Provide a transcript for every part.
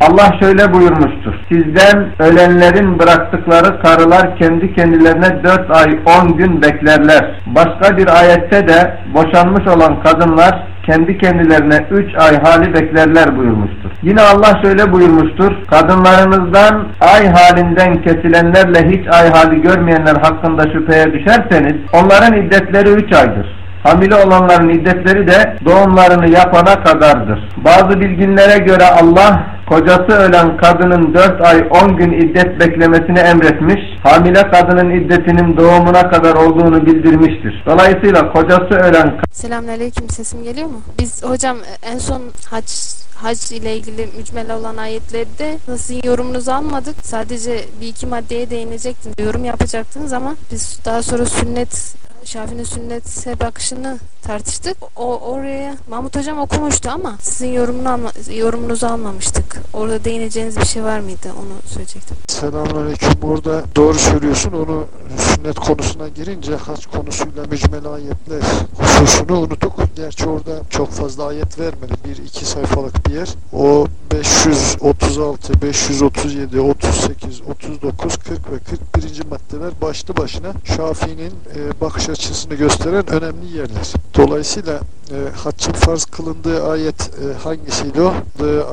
Allah şöyle buyurmuştur. Sizden ölenlerin bıraktıkları karılar kendi kendilerine dört ay on gün beklerler. Başka bir ayette de boşanmış olan kadınlar kendi kendilerine üç ay hali beklerler buyurmuştur. Yine Allah şöyle buyurmuştur. Kadınlarınızdan ay halinden kesilenlerle hiç ay hali görmeyenler hakkında şüpheye düşerseniz onların iddetleri üç aydır. Hamile olanların iddetleri de doğumlarını yapana kadardır. Bazı bilginlere göre Allah kocası ölen kadının 4 ay 10 gün iddet beklemesini emretmiş, hamile kadının iddetinin doğumuna kadar olduğunu bildirmiştir. Dolayısıyla kocası ölen Selamünaleyküm sesim geliyor mu? Biz hocam en son hac hac ile ilgili mücmel olan ayetlerde sizin yorumunuzu almadık. Sadece bir iki maddeye değinecektiniz. Yorum yapacaktınız ama biz daha sonra sünnet Şafi'nin sünnete bakışını tartıştık. O oraya Mahmut hocam okumuştu ama sizin yorumunu alma, yorumunuzu almamıştık. Orada değineceğiniz bir şey var mıydı? Onu söyleyecektim. Selamünaleyküm. Orada doğru söylüyorsun. Onu sünnet konusuna girince hac konusuyla mücmel ayetler hususunu unuttuk. Gerçi orada çok fazla ayet vermedi. Bir iki sayfalık bir yer. O 536, 537, 38, 39, 40 ve 41. maddeler başlı başına Şafii'nin e, bakış açısını gösteren önemli yerler. Dolayısıyla e, haccın farz kılındığı ayet e, hangisiydi o?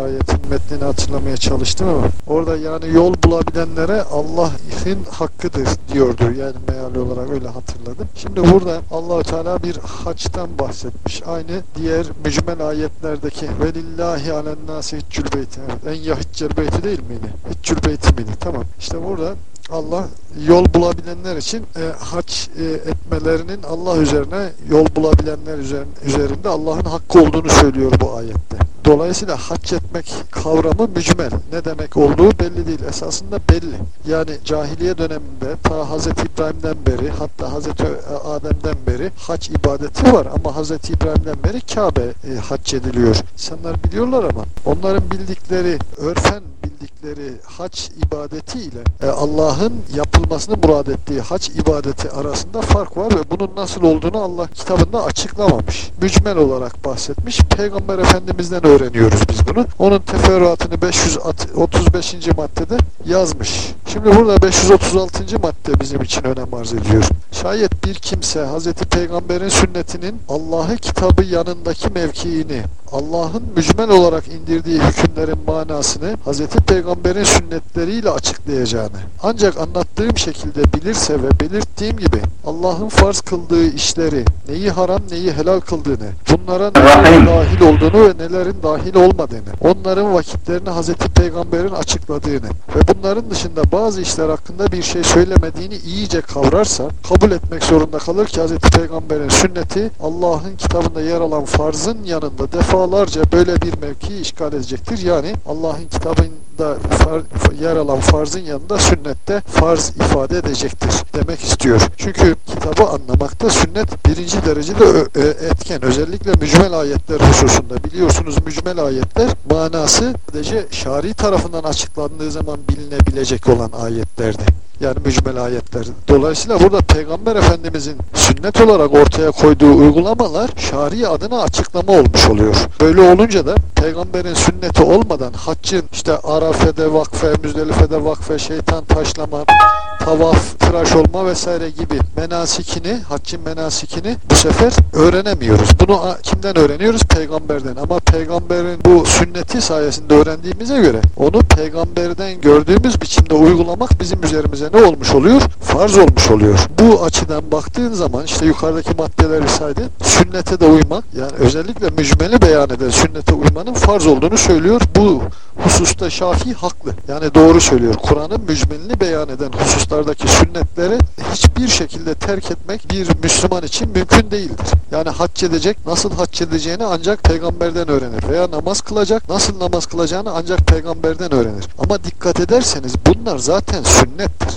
Ayetin metnini hatırlamaya çalıştım ama orada yani yol bulabilenlere Allah'ın hakkıdır diyordu. Yani meali olarak öyle hatırladım. Şimdi burada Allahu Teala bir haçtan bahsetmiş. Aynı diğer mücmel ayetlerdeki velillahi alen nasi hiccül beyti. Evet. En yahiccel beyti değil miydi? Hiccül beyti miydi? Tamam. İşte burada Allah yol bulabilenler için e, hac e, etmelerinin Allah üzerine yol bulabilenler üzerinde Allah'ın hakkı olduğunu söylüyor bu ayette. Dolayısıyla hac etmek kavramı mücmel. Ne demek olduğu belli değil. Esasında belli. Yani cahiliye döneminde ta Hz. İbrahim'den beri hatta Hz. Adem'den beri hac ibadeti var ama Hz. İbrahim'den beri Kabe e, hac ediliyor. İnsanlar biliyorlar ama onların bildikleri örfen bildikleri hac ibadeti ile e, Allah'ın yapılmasını murad ettiği hac ibadeti arasında fark var ve bunun nasıl olduğunu Allah kitabında açıklamamış. Mücmel olarak bahsetmiş. Peygamber Efendimiz'den öğreniyoruz biz bunu. Onun teferruatını 535. maddede yazmış. Şimdi burada 536. madde bizim için önem arz ediyor. Şayet bir kimse Hz. Peygamber'in sünnetinin Allah'ı kitabı yanındaki mevkiini Allah'ın mücmel olarak indirdiği hükümlerin manasını Hz. Peygamber'in sünnetleriyle açıklayacağını ancak anlattığım şekilde bilirse ve belirttiğim gibi Allah'ın farz kıldığı işleri neyi haram neyi helal kıldığını bunlara nelerin dahil olduğunu ve nelerin dahil olmadığını onların vakitlerini Hz. Peygamber'in açıkladığını ve bunların dışında bazı işler hakkında bir şey söylemediğini iyice kavrarsa kabul etmek zorunda kalır ki Hz. Peygamber'in sünneti Allah'ın kitabında yer alan farzın yanında defalarca böyle bir mevkiyi işgal edecektir. Yani Allah'ın kitabında far, yer alan farzın yanında sünnette farz ifade edecektir demek istiyor. Çünkü kitabı anlamakta sünnet birinci derecede etken. Özellikle mücmel ayetler hususunda biliyorsunuz mücmel ayetler manası sadece şari tarafından açıklandığı zaman bilinebilecek olan ayetlerdi. Yani mücmel ayetler. Dolayısıyla burada Peygamber Efendimizin sünnet olarak ortaya koyduğu uygulamalar şari adına açıklama olmuş oluyor. Böyle olunca da Peygamberin sünneti olmadan haccın işte Arafe'de vakfe, Müzdelife'de vakfe, şeytan taşlama, tavaf, tıraş olma vesaire gibi menasikini, haccın menasikini bu sefer öğrenemiyoruz. Bunu kimden öğreniyoruz? Peygamberden. Ama peygamberin bu sünneti sayesinde öğrendiğimize göre onu peygamberden gördüğümüz biçimde uygulamak bizim üzerimize ne olmuş oluyor? Farz olmuş oluyor. Bu açıdan baktığın zaman işte yukarıdaki maddeleri saydı. Sünnete de uymak yani özellikle mücmeli beyan eden sünnete uymanın farz olduğunu söylüyor. Bu hususta Şafii haklı. Yani doğru söylüyor. Kur'an'ın mücmelini beyan eden hususlardaki sünnetleri hiçbir şekilde terk etmek bir Müslüman için mümkün değildir. Yani hac edecek, nasıl hac edeceğini ancak peygamberden öğrenir. Veya namaz kılacak, nasıl namaz kılacağını ancak peygamberden öğrenir. Ama dikkat ederseniz bunlar zaten sünnettir.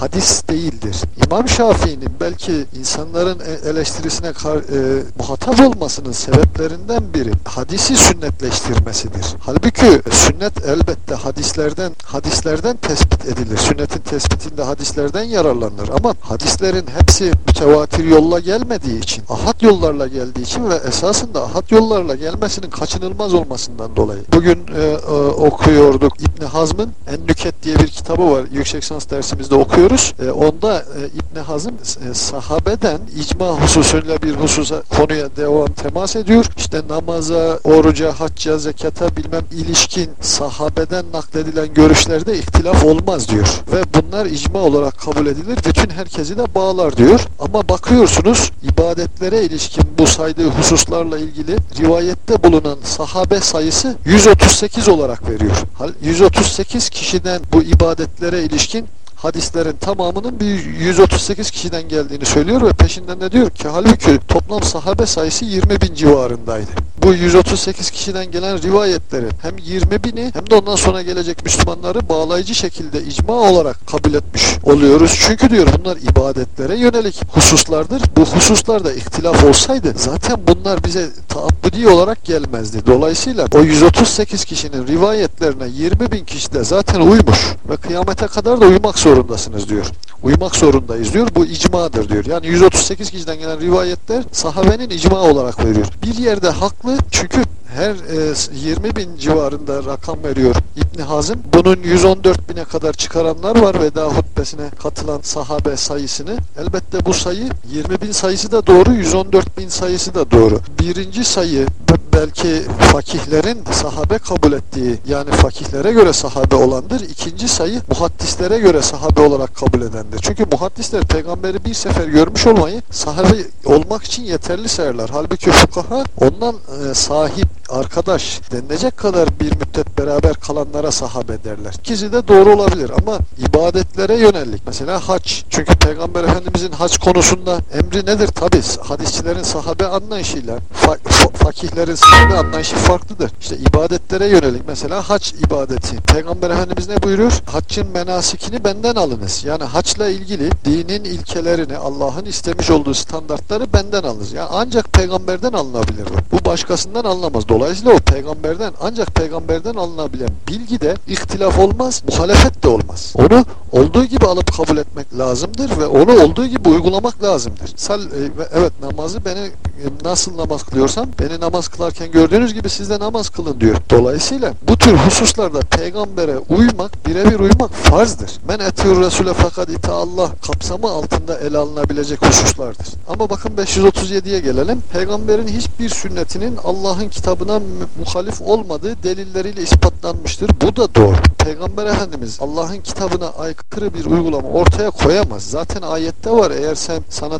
hadis değildir. İmam Şafii'nin belki insanların e, eleştirisine kar, e, muhatap olmasının sebeplerinden biri hadisi sünnetleştirmesidir. Halbuki sünnet elbette hadislerden hadislerden tespit edilir. Sünnetin tespitinde hadislerden yararlanır ama hadislerin hepsi mütevatir yolla gelmediği için, ahad yollarla geldiği için ve esasında ahad yollarla gelmesinin kaçınılmaz olmasından dolayı. Bugün e, e, okuyorduk İbn Hazm'ın En Nüket diye bir kitabı var. Yüksek lisans dersimizde okuyoruz. E, onda e, İbn Hazm e, sahabeden icma hususuyla bir hususa konuya devam temas ediyor. İşte namaza, oruca, hacca, zekata bilmem ilişkin sahabeden nakledilen görüşlerde ihtilaf olmaz diyor. Ve bunlar icma olarak kabul edilir. Bütün herkesi de bağlar diyor. Ama bakıyorsunuz ibadetlere ilişkin bu saydığı hususlarla ilgili rivayette bulunan sahabe sayısı 138 olarak veriyor. 138 kişiden bu ibadetlere ilişkin hadislerin tamamının bir 138 kişiden geldiğini söylüyor ve peşinden de diyor ki halbuki toplam sahabe sayısı 20 bin civarındaydı. Bu 138 kişiden gelen rivayetlerin hem 20 bini hem de ondan sonra gelecek Müslümanları bağlayıcı şekilde icma olarak kabul etmiş oluyoruz. Çünkü diyor bunlar ibadetlere yönelik hususlardır. Bu hususlarda ihtilaf olsaydı zaten bunlar bize taabbudi olarak gelmezdi. Dolayısıyla o 138 kişinin rivayetlerine 20 bin kişi de zaten uymuş ve kıyamete kadar da uymak zorundasınız diyor. Uymak zorundayız diyor. Bu icmadır diyor. Yani 138 kişiden gelen rivayetler sahabenin icma olarak veriyor. Bir yerde haklı çünkü her e, 20 bin civarında rakam veriyor İbni Hazım. Bunun 114 bine kadar çıkaranlar var veda hutbesine katılan sahabe sayısını. Elbette bu sayı 20 bin sayısı da doğru, 114 bin sayısı da doğru. Birinci sayı belki fakihlerin sahabe kabul ettiği yani fakihlere göre sahabe olandır. İkinci sayı muhaddislere göre sahabe olarak kabul edendir. Çünkü muhaddisler peygamberi bir sefer görmüş olmayı sahabe olmak için yeterli sayarlar. Halbuki fukaha ondan e, sahip, arkadaş denilecek kadar bir müddet beraber kalanlara sahabe derler. İkisi de doğru olabilir ama ibadetlere yönelik mesela hac. Çünkü Peygamber Efendimizin hac konusunda emri nedir? Tabi hadisçilerin sahabe anlayışıyla fa fakihlerin sahabe anlayışı farklıdır. İşte ibadetlere yönelik mesela hac ibadeti. Peygamber Efendimiz ne buyuruyor? Haccın menasikini benden alınız. Yani haçla ilgili dinin ilkelerini Allah'ın istemiş olduğu standartları benden alınız. Yani ancak peygamberden alınabilir bu. Bu başkasından alınamaz. Dolayısıyla o peygamberden ancak peygamberden alınabilen bilgi de ihtilaf olmaz, muhalefet de olmaz. Onu olduğu gibi alıp kabul etmek lazımdır ve onu olduğu gibi uygulamak lazımdır. Sal, e, evet namazı beni e, nasıl namaz kılıyorsam beni namaz kılarken gördüğünüz gibi siz de namaz kılın diyor. Dolayısıyla bu tür hususlarda peygambere uymak, birebir uymak farzdır. Men etiyor Resul'e fakat ita Allah kapsamı altında ele alınabilecek hususlardır. Ama bakın 537'ye gelelim. Peygamberin hiçbir sünnetinin Allah'ın kitabına muhalif olmadığı delilleriyle ispatlanmıştır. Bu da doğru. Peygamber Efendimiz Allah'ın kitabına aykırı bir uygulama ortaya koyamaz. Zaten ayette var. Eğer sen sana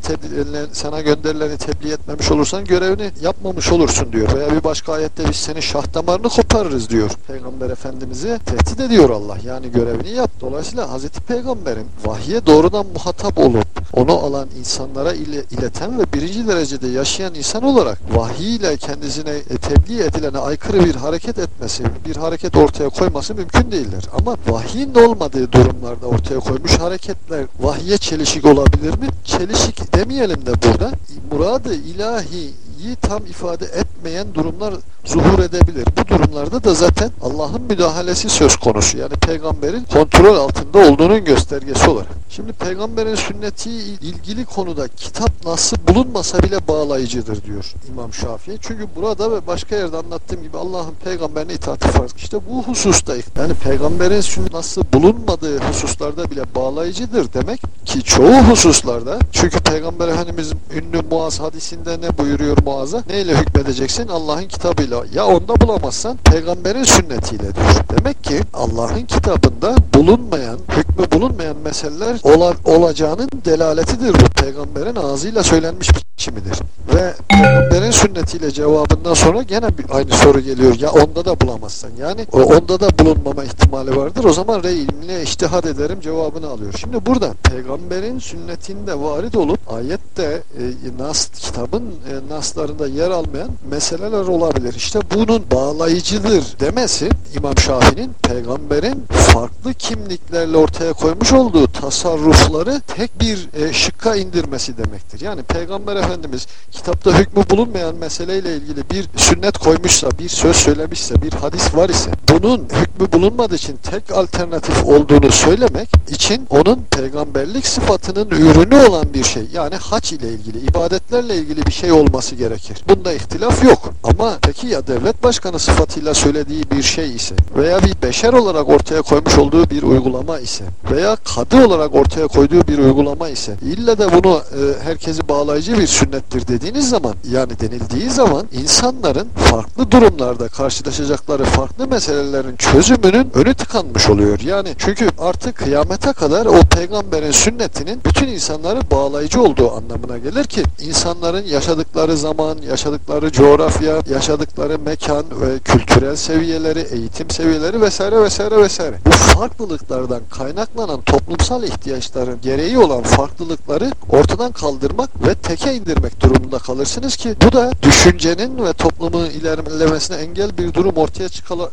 sana gönderileni tebliğ etmemiş olursan görevini yapmamış olursun diyor. Veya bir başka ayette biz senin şah damarını koparırız diyor. Peygamber Efendimiz'i tehdit ediyor Allah. Yani görevini yap. Dolayısıyla Hazreti Peygamber'in vahye doğrudan muhatap olup onu alan insanlara ile, ileten ve birinci derecede yaşayan insan olarak vahiy ile kendisine tebliğ edilene aykırı bir hareket etmesi, bir hareket ortaya koyması mümkün değildir. Ama vahyin olmadığı durumlarda ortaya koymuş hareketler vahye çelişik olabilir mi? Çelişik demeyelim de burada. Muradı ilahi tam ifade etmeyen durumlar zuhur edebilir. Bu durumlarda da zaten Allah'ın müdahalesi söz konusu. Yani peygamberin kontrol altında olduğunun göstergesi olarak. Şimdi peygamberin sünneti ilgili konuda kitap nasıl bulunmasa bile bağlayıcıdır diyor İmam Şafii. Çünkü burada ve başka yerde anlattığım gibi Allah'ın peygamberine itaati farz. İşte bu hususta yani peygamberin sünneti nasıl bulunmadığı hususlarda bile bağlayıcıdır demek ki çoğu hususlarda çünkü peygamber efendimiz ünlü Muaz hadisinde ne buyuruyor Muaz'a? Neyle hükmedeceksin? Allah'ın kitabıyla. Ya onda bulamazsan peygamberin sünnetiyle diyor. Demek ki Allah'ın kitabında bulunmayan, hükmü bulunmayan meseleler ola, olacağının delaletidir bu. Peygamberin ağzıyla söylenmiş biçimidir. Ve peygamberin sünnetiyle cevabından sonra gene bir, aynı soru geliyor. Ya onda da bulamazsan. Yani onda da bulunmama ihtimali vardır. O zaman rey ilmine iştihad ederim cevabını alıyor. Şimdi burada peygamberin sünnetinde varid olup ayette e, nas, kitabın e, naslarında yer almayan meseleler olabilir. İşte bunun bağlayıcıdır demesi İmam Şafii'nin peygamberin farklı kim kimliklerle ortaya koymuş olduğu tasarrufları tek bir e, şıkka indirmesi demektir. Yani Peygamber Efendimiz kitapta hükmü bulunmayan meseleyle ilgili bir sünnet koymuşsa, bir söz söylemişse, bir hadis var ise bunun hükmü bulunmadığı için tek alternatif olduğunu söylemek için onun peygamberlik sıfatının ürünü olan bir şey. Yani haç ile ilgili, ibadetlerle ilgili bir şey olması gerekir. Bunda ihtilaf yok. Ama peki ya devlet başkanı sıfatıyla söylediği bir şey ise veya bir beşer olarak ortaya koymuş olduğu bir uygulama ise veya kadı olarak ortaya koyduğu bir uygulama ise ille de bunu e, herkesi bağlayıcı bir sünnettir dediğiniz zaman yani denildiği zaman insanların farklı durumlarda karşılaşacakları farklı meselelerin çözümünün önü tıkanmış oluyor. Yani çünkü artık kıyamete kadar o peygamberin sünnetinin bütün insanları bağlayıcı olduğu anlamına gelir ki insanların yaşadıkları zaman, yaşadıkları coğrafya, yaşadıkları mekan ve kültürel seviyeleri, eğitim seviyeleri vesaire vesaire vesaire. Bu farklılıklardan kaynaklanan toplumsal ihtiyaçların gereği olan farklılıkları ortadan kaldırmak ve teke indirmek durumunda kalırsınız ki bu da düşüncenin ve toplumun ilerlemesine engel bir durum ortaya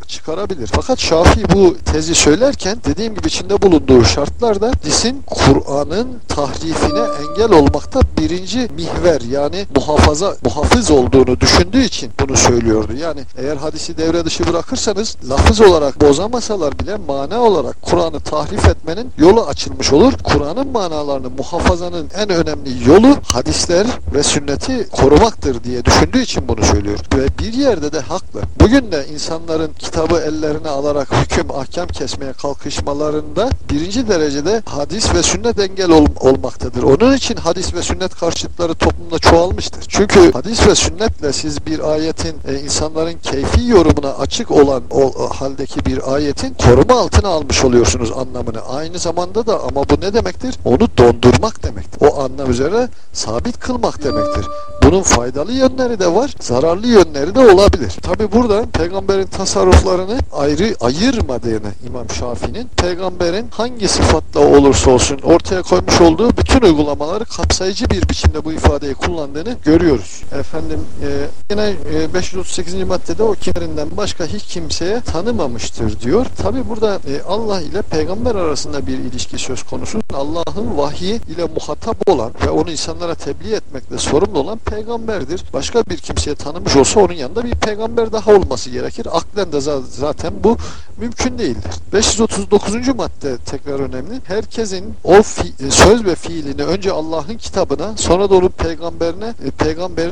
çıkarabilir. Fakat Şafii bu tezi söylerken dediğim gibi içinde bulunduğu şartlarda disin Kur'an'ın tahrifine engel olmakta birinci mihver yani muhafaza muhafız olduğunu düşündüğü için bunu söylüyordu. Yani eğer hadisi devre dışı bırakırsanız lafız olarak bozamasalar bile mana olarak Kur'an'ı tahrif etmenin yolu açılmış olur. Kur'an'ın manalarını muhafazanın en önemli yolu hadisler ve sünneti korumaktır diye düşündüğü için bunu söylüyor. Ve bir yerde de haklı. Bugün de insanların kitabı ellerine alarak hüküm, ahkam kesmeye kalkışmalarında birinci derecede hadis ve sünnet engel ol olmaktadır. Onun için hadis ve sünnet karşıtları toplumda çoğalmıştır. Çünkü hadis ve sünnetle siz bir ayetin e, insanların keyfi yorumuna açık olan o, o haldeki bir ayetin koruma altına almış oluyorsunuz anlamını. Aynı zamanda da ama bu ne demektir? Onu dondurmak demektir. O anlam üzere sabit kılmak demektir. Bunun faydalı yönleri de var, zararlı yönleri de olabilir. Tabi burada peygamberin tasarruflarını ayrı ayırmadığını İmam Şafii'nin peygamberin hangi sıfatla olursa olsun ortaya koymuş olduğu bütün uygulamaları kapsayıcı bir biçimde bu ifadeyi kullandığını görüyoruz. Efendim e, yine e, 538. maddede o kimlerinden başka hiç kimseye tanımamıştır diyor. Tabi burada e, Allah ile peygamber arasında bir ilişki söz konusu. Allah'ın vahyi ile muhatap olan ve onu insanlara tebliğ etmekle sorumlu olan peygamberdir. Başka bir kimseye tanımış olsa onun yanında bir peygamber daha olması gerekir. Aklen de zaten bu mümkün değildir. 539. madde tekrar önemli. Herkesin o söz ve fiilini önce Allah'ın kitabına sonra da onun peygamberine e,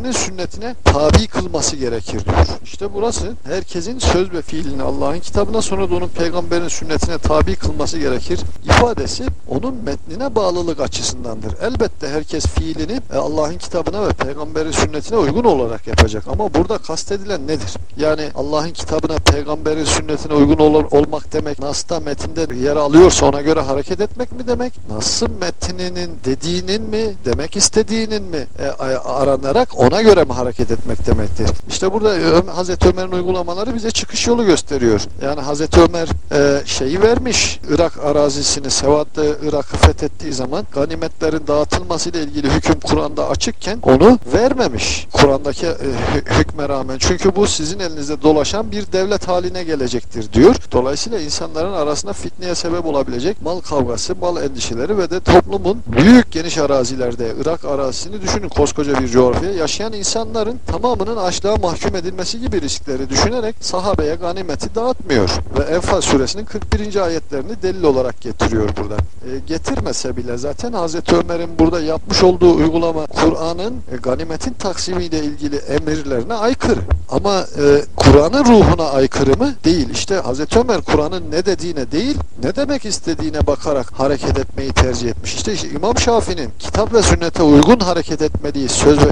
peygamberinin sünnetine tabi kılması gerekir diyor. İşte burası herkesin söz ve fiilini Allah'ın kitabına sonra da onun peygamberinin sünnetine tabi kılması gerekir. ifadesi onun metnine bağlılık açısındandır. Elbette herkes fiilini e, Allah'ın kitabına ve peygamberin sünnetine uygun olarak yapacak. Ama burada kastedilen nedir? Yani Allah'ın kitabına, peygamberin sünnetine uygun ol olmak demek Nas'ta metinde yer alıyorsa ona göre hareket etmek mi demek? Nas'ın metninin dediğinin mi, demek istediğinin mi e, aranarak ona göre mi hareket etmek demektir? İşte burada Hazreti Ömer'in uygulamaları bize çıkış yolu gösteriyor. Yani Hazreti Ömer e, şeyi vermiş Irak arazisini, Sevat'ta Irak'ı fethettiği zaman ganimetlerin dağıtılması ile ilgili hüküm Kur'an'da açıkken onu vermemiş Kur'an'daki e, hükme rağmen. Çünkü bu sizin elinizde dolaşan bir devlet haline gelecektir diyor. Dolayısıyla insanların arasında fitneye sebep olabilecek mal kavgası, mal endişeleri ve de toplumun büyük geniş arazilerde Irak arazisini düşünün koskoca bir coğrafya yaşayan insanların tamamının açlığa mahkum edilmesi gibi riskleri düşünerek sahabeye ganimeti dağıtmıyor. Ve Enfal suresinin 41. ayetlerini delil olarak getiriyor burada. E, getirmese bile zaten Hazreti Ömer'in burada yapmış olduğu uygulama Kur'an'ın e, ganimetin taksimiyle ilgili emirlerine aykırı. Ama e, Kur'an'ın ruhuna aykırı mı? Değil. İşte Hazreti Ömer Kur'an'ın ne dediğine değil, ne demek istediğine bakarak hareket etmeyi tercih etmiş. İşte, işte İmam Şafii'nin kitap ve sünnete uygun hareket etmediği söz ve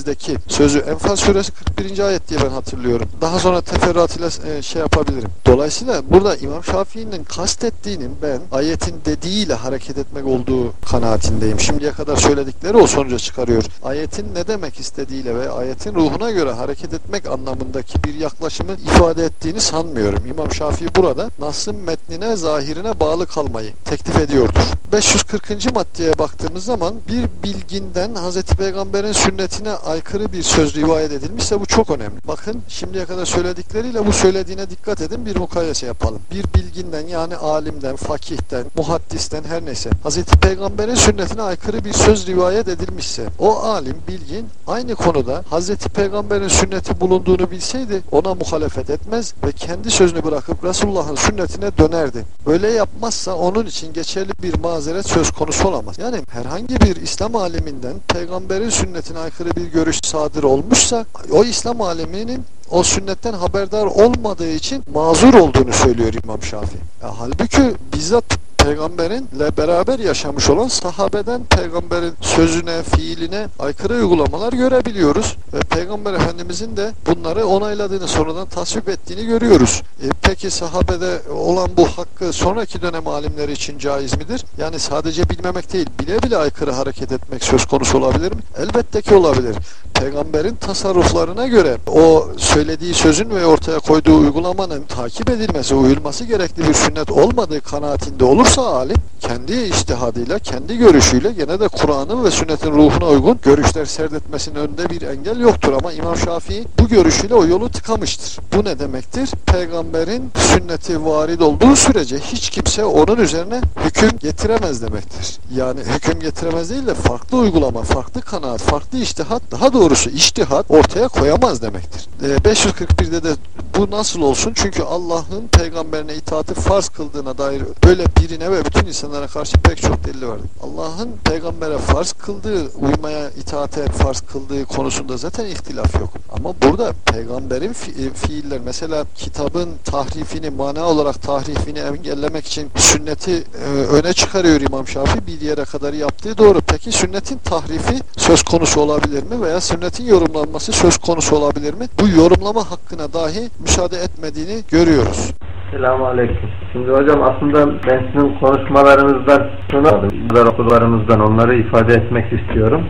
fiillerimizdeki sözü Enfal suresi 41. ayet diye ben hatırlıyorum. Daha sonra teferruatıyla e, şey yapabilirim. Dolayısıyla burada İmam Şafii'nin kastettiğinin ben ayetin dediğiyle hareket etmek olduğu kanaatindeyim. Şimdiye kadar söyledikleri o sonuca çıkarıyor. Ayetin ne demek istediğiyle ve ayetin ruhuna göre hareket etmek anlamındaki bir yaklaşımı ifade ettiğini sanmıyorum. İmam Şafii burada Nas'ın metnine, zahirine bağlı kalmayı teklif ediyordur. 540. maddeye baktığımız zaman bir bilginden Hz. Peygamber'in sünnetine aykırı bir söz rivayet edilmişse bu çok önemli. Bakın şimdiye kadar söyledikleriyle bu söylediğine dikkat edin bir mukayese yapalım. Bir bilginden yani alimden, fakihten, muhaddisten her neyse Hazreti Peygamber'in sünnetine aykırı bir söz rivayet edilmişse o alim, bilgin aynı konuda Hazreti Peygamber'in sünneti bulunduğunu bilseydi ona muhalefet etmez ve kendi sözünü bırakıp Resulullah'ın sünnetine dönerdi. Böyle yapmazsa onun için geçerli bir mazeret söz konusu olamaz. Yani herhangi bir İslam aleminden Peygamber'in sünnetine aykırı bir görüş sadır olmuşsa o İslam aleminin o sünnetten haberdar olmadığı için mazur olduğunu söylüyor İmam Şafii. Halbuki bizzat peygamberinle beraber yaşamış olan sahabeden peygamberin sözüne, fiiline aykırı uygulamalar görebiliyoruz. Ve peygamber efendimizin de bunları onayladığını, sonradan tasvip ettiğini görüyoruz. E, peki sahabede olan bu hakkı sonraki dönem alimleri için caiz midir? Yani sadece bilmemek değil, bile bile aykırı hareket etmek söz konusu olabilir mi? Elbette ki olabilir. Peygamberin tasarruflarına göre o söylediği sözün ve ortaya koyduğu uygulamanın takip edilmesi, uyulması gerekli bir sünnet olmadığı kanaatinde olursa alim kendi iştihadıyla, kendi görüşüyle gene de Kur'an'ın ve sünnetin ruhuna uygun görüşler serdetmesinin önünde bir engel yoktur ama İmam Şafii bu görüşüyle o yolu tıkamıştır. Bu ne demektir? Peygamberin sünneti varid olduğu sürece hiç kimse onun üzerine hüküm getiremez demektir. Yani hüküm getiremez değil de farklı uygulama, farklı kanaat, farklı iştihat, daha doğrusu iştihat ortaya koyamaz demektir. E, 541'de de bu nasıl olsun? Çünkü Allah'ın peygamberine itaati farz kıldığına dair böyle birine ve bütün insanlara karşı pek çok delili vardır. Allah'ın peygambere farz kıldığı, uymaya, itaate farz kıldığı konusunda zaten ihtilaf yok. Ama burada peygamberin fi e, fiiller, mesela kitabın tahrifini, mana olarak tahrifini engellemek için sünneti e, öne çıkarıyor İmam Şafii bir yere kadar yaptığı doğru. Peki sünnetin tahrifi söz konusu olabilir mi? Veya sünnetin yorumlanması söz konusu olabilir mi? Bu yorumlama hakkına dahi müsaade etmediğini görüyoruz. Selamun Aleyküm. Şimdi hocam aslında ben sizin konuşmalarınızdan şunu. Okularımızdan onları ifade etmek istiyorum.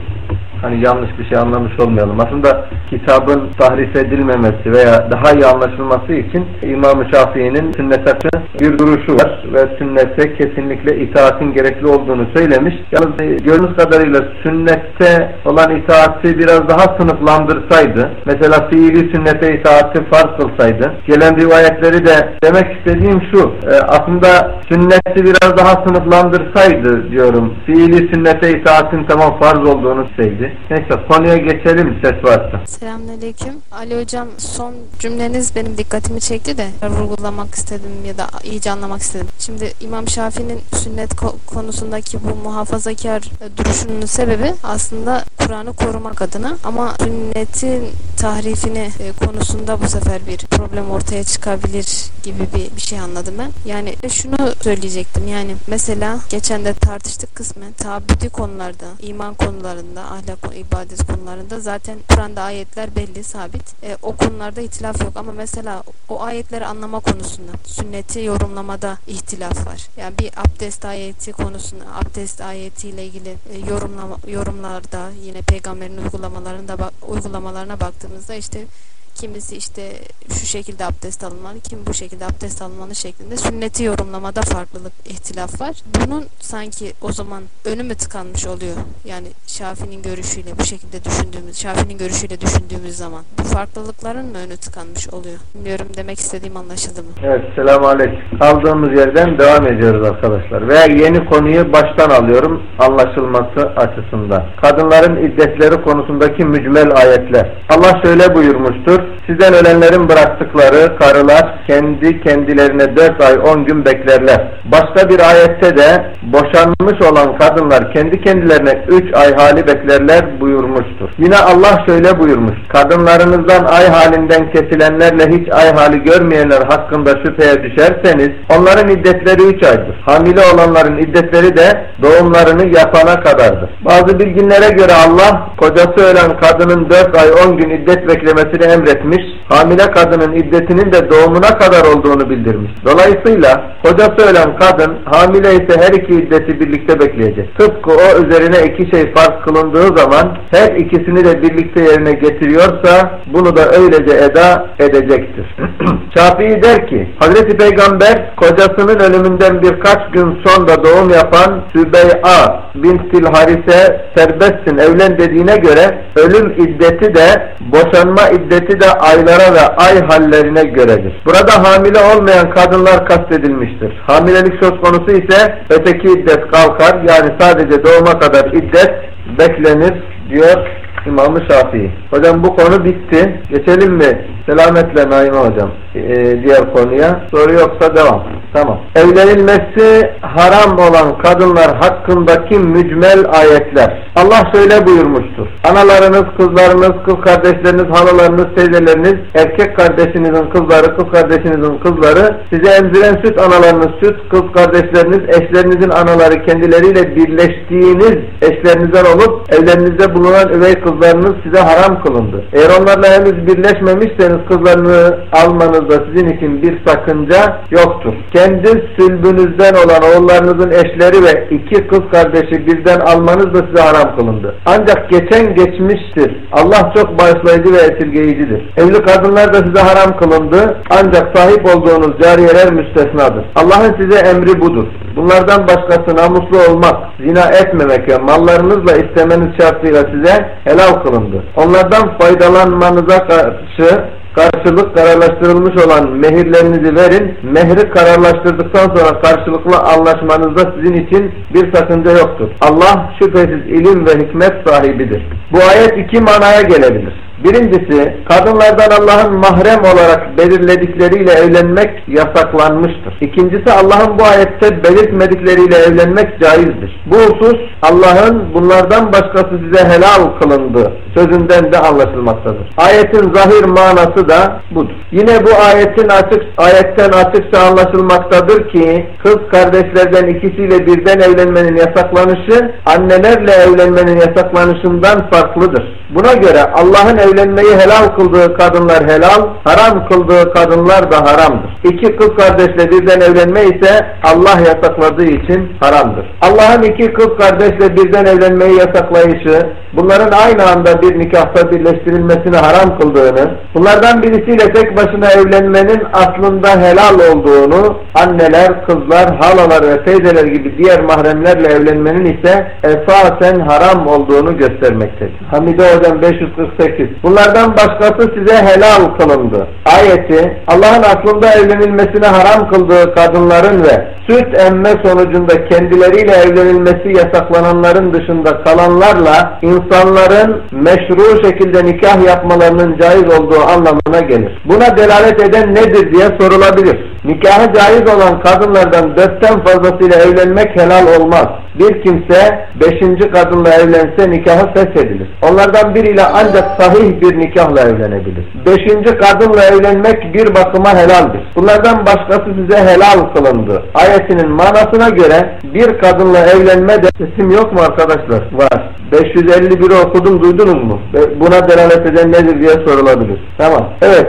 Hani yanlış bir şey anlamış olmayalım. Aslında kitabın tahrif edilmemesi veya daha iyi anlaşılması için İmam-ı Şafii'nin sünnete bir duruşu var ve sünnete kesinlikle itaatin gerekli olduğunu söylemiş. Yalnız gördüğünüz kadarıyla sünnette olan itaati biraz daha sınıflandırsaydı, mesela fiili sünnete itaati farz kılsaydı, gelen rivayetleri de demek istediğim şu, e, aslında sünneti biraz daha sınıflandırsaydı diyorum, fiili sünnete itaatin tamam farz olduğunu söyledi. Neyse konuya geçelim ses varsa. Selamünaleyküm. Ali hocam son cümleniz benim dikkatimi çekti de vurgulamak istedim ya da iyice anlamak istedim. Şimdi İmam Şafii'nin sünnet konusundaki bu muhafazakar e, duruşunun sebebi aslında Kur'an'ı korumak adına ama sünnetin tahrifini e, konusunda bu sefer bir problem ortaya çıkabilir gibi bir, bir şey anladım ben. Yani şunu söyleyecektim yani mesela geçen de tartıştık kısmen tabidi konularda, iman konularında, ahlak ibadet konularında zaten Kur'an'da ayetler belli, sabit. E, o konularda itilaf yok ama mesela o ayetleri anlama konusunda, sünneti yorumlamada ihtilaf var. Yani bir abdest ayeti konusunda, abdest ayetiyle ilgili e, yorumlama, yorumlarda yine peygamberin uygulamalarında uygulamalarına baktığımızda işte Kimisi işte şu şekilde abdest alınmalı, kim bu şekilde abdest alınmalı şeklinde sünneti yorumlamada farklılık, ihtilaf var. Bunun sanki o zaman önü mü tıkanmış oluyor? Yani Şafi'nin görüşüyle bu şekilde düşündüğümüz, Şafi'nin görüşüyle düşündüğümüz zaman bu farklılıkların mı önü tıkanmış oluyor? Bilmiyorum demek istediğim anlaşıldı mı? Evet, selamun aleyküm. Kaldığımız yerden devam ediyoruz arkadaşlar. Veya yeni konuyu baştan alıyorum anlaşılması açısından. Kadınların iddetleri konusundaki mücmel ayetler. Allah şöyle buyurmuştur. Sizden ölenlerin bıraktıkları karılar kendi kendilerine dört ay on gün beklerler. Başka bir ayette de boşanmış olan kadınlar kendi kendilerine üç ay hali beklerler buyurmuştur. Yine Allah şöyle buyurmuş. Kadınlarınızdan ay halinden kesilenlerle hiç ay hali görmeyenler hakkında şüpheye düşerseniz onların iddetleri üç aydır. Hamile olanların iddetleri de doğumlarını yapana kadardır. Bazı bilginlere göre Allah kocası ölen kadının dört ay on gün iddet beklemesini emretmiş, hamile kadının iddetinin de doğumuna kadar olduğunu bildirmiş. Dolayısıyla kocası ölen kadın hamile ise her iki iddeti birlikte bekleyecek. Tıpkı o üzerine iki şey farz kılındığı zaman her iki ikisini de birlikte yerine getiriyorsa bunu da öylece eda edecektir. Şafii der ki Hazreti Peygamber kocasının ölümünden birkaç gün sonra doğum yapan Sübey'a bintil Harise serbestsin evlen dediğine göre ölüm iddeti de boşanma iddeti de aylara ve ay hallerine göredir. Burada hamile olmayan kadınlar kastedilmiştir. Hamilelik söz konusu ise öteki iddet kalkar yani sadece doğuma kadar iddet beklenir diyor İmam-ı Şafii. Hocam bu konu bitti. Geçelim mi? Selametle Naime hocam. Ee, diğer konuya. Soru yoksa devam. Tamam. Evlenilmesi haram olan kadınlar hakkındaki mücmel ayetler. Allah şöyle buyurmuştur. Analarınız, kızlarınız, kız kardeşleriniz, halalarınız, teyzeleriniz, erkek kardeşinizin kızları, kız kardeşinizin kızları, size emziren süt analarınız, süt kız kardeşleriniz, eşlerinizin anaları kendileriyle birleştiğiniz eşlerinizden olup evlerinizde bulunan üvey kızlarınız size haram kılındı. Eğer onlarla henüz birleşmemişseniz kızlarını almanızda sizin için bir sakınca yoktur. Kendi sülbünüzden olan oğullarınızın eşleri ve iki kız kardeşi birden almanız da size haram kılındı. Ancak geçen geçmiştir. Allah çok bağışlayıcı ve esirgeyicidir. Evli kadınlar da size haram kılındı. Ancak sahip olduğunuz cariyeler müstesnadır. Allah'ın size emri budur. Bunlardan başkası namuslu olmak, zina etmemek ve mallarınızla istemeniz şartıyla size helal kılındı. Onlardan faydalanmanıza karşı karşılık kararlaştırılmış olan mehirlerinizi verin. Mehri kararlaştırdıktan sonra karşılıklı anlaşmanızda sizin için bir sakınca yoktur. Allah şüphesiz ilim ve hikmet sahibidir. Bu ayet iki manaya gelebilir. Birincisi, kadınlardan Allah'ın mahrem olarak belirledikleriyle evlenmek yasaklanmıştır. İkincisi, Allah'ın bu ayette belirtmedikleriyle evlenmek caizdir. Bu husus, Allah'ın bunlardan başkası size helal kılındı sözünden de anlaşılmaktadır. Ayetin zahir manası da budur. Yine bu ayetin açık ayetten açıkça anlaşılmaktadır ki, kız kardeşlerden ikisiyle birden evlenmenin yasaklanışı, annelerle evlenmenin yasaklanışından farklıdır. Buna göre Allah'ın evlenmeyi helal kıldığı kadınlar helal, haram kıldığı kadınlar da haramdır. İki kız kardeşle birden evlenme ise Allah yasakladığı için haramdır. Allah'ın iki kız kardeşle birden evlenmeyi yasaklayışı, bunların aynı anda bir nikahta birleştirilmesini haram kıldığını, bunlardan birisiyle tek başına evlenmenin aslında helal olduğunu, anneler, kızlar, halalar ve teyzeler gibi diğer mahremlerle evlenmenin ise esasen haram olduğunu göstermektedir. Hamide Hocam 548 Bunlardan başkası size helal kılındı. Ayeti Allah'ın aslında evlenilmesine haram kıldığı kadınların ve süt emme sonucunda kendileriyle evlenilmesi yasaklananların dışında kalanlarla insanların meşru şekilde nikah yapmalarının caiz olduğu anlamına gelir. Buna delalet eden nedir diye sorulabilir. Nikahı caiz olan kadınlardan dörtten fazlasıyla evlenmek helal olmaz. Bir kimse beşinci kadınla evlense nikahı feshedilir. Onlardan biriyle ancak sahih bir nikahla evlenebilir. Beşinci kadınla evlenmek bir bakıma helaldir. Bunlardan başkası size helal kılındı. Ayetinin manasına göre bir kadınla evlenme de sesim yok mu arkadaşlar? Var. 551'i okudum duydunuz mu? Buna delalet eden nedir diye sorulabilir. Tamam. Evet.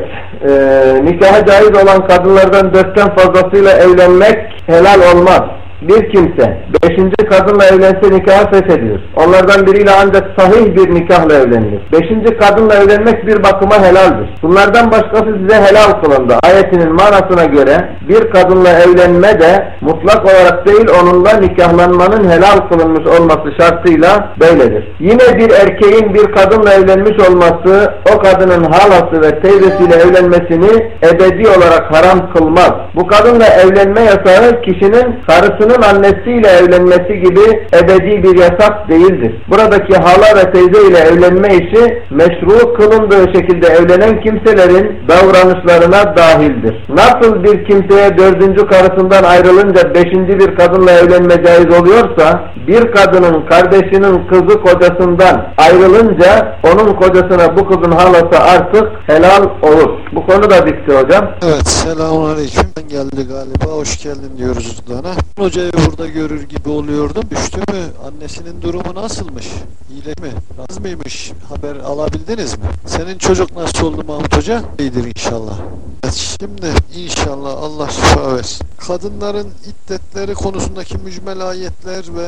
Ee, nikahı caiz olan kadınlardan dörtten fazlasıyla evlenmek helal olmaz bir kimse beşinci kadınla evlense nikahı feshedilir. Onlardan biriyle ancak sahih bir nikahla evlenilir. Beşinci kadınla evlenmek bir bakıma helaldir. Bunlardan başkası size helal kılındı. Ayetinin manasına göre bir kadınla evlenme de mutlak olarak değil onunla nikahlanmanın helal kılınmış olması şartıyla böyledir. Yine bir erkeğin bir kadınla evlenmiş olması o kadının halası ve teyzesiyle evlenmesini ebedi olarak haram kılmaz. Bu kadınla evlenme yasağı kişinin karısını kızının annesiyle evlenmesi gibi ebedi bir yasak değildir. Buradaki hala ve teyze ile evlenme işi meşru kılındığı şekilde evlenen kimselerin davranışlarına dahildir. Nasıl bir kimseye dördüncü karısından ayrılınca beşinci bir kadınla evlenme caiz oluyorsa bir kadının kardeşinin kızı kocasından ayrılınca onun kocasına bu kızın halası artık helal olur. Bu konu da bitti hocam. Evet selamun aleyküm. Geldi galiba hoş geldin diyoruz Dana. Hocayı burada görür gibi oluyordum. Düştü mü? Annesinin durumu nasılmış? İyi mi? Az mıymış? Haber alabildiniz mi? Senin çocuk nasıl oldu Mahmut Hoca? İyidir inşallah. Evet, şimdi inşallah Allah şifa versin. Kadınların iddetleri konusundaki mücmel ayetler ve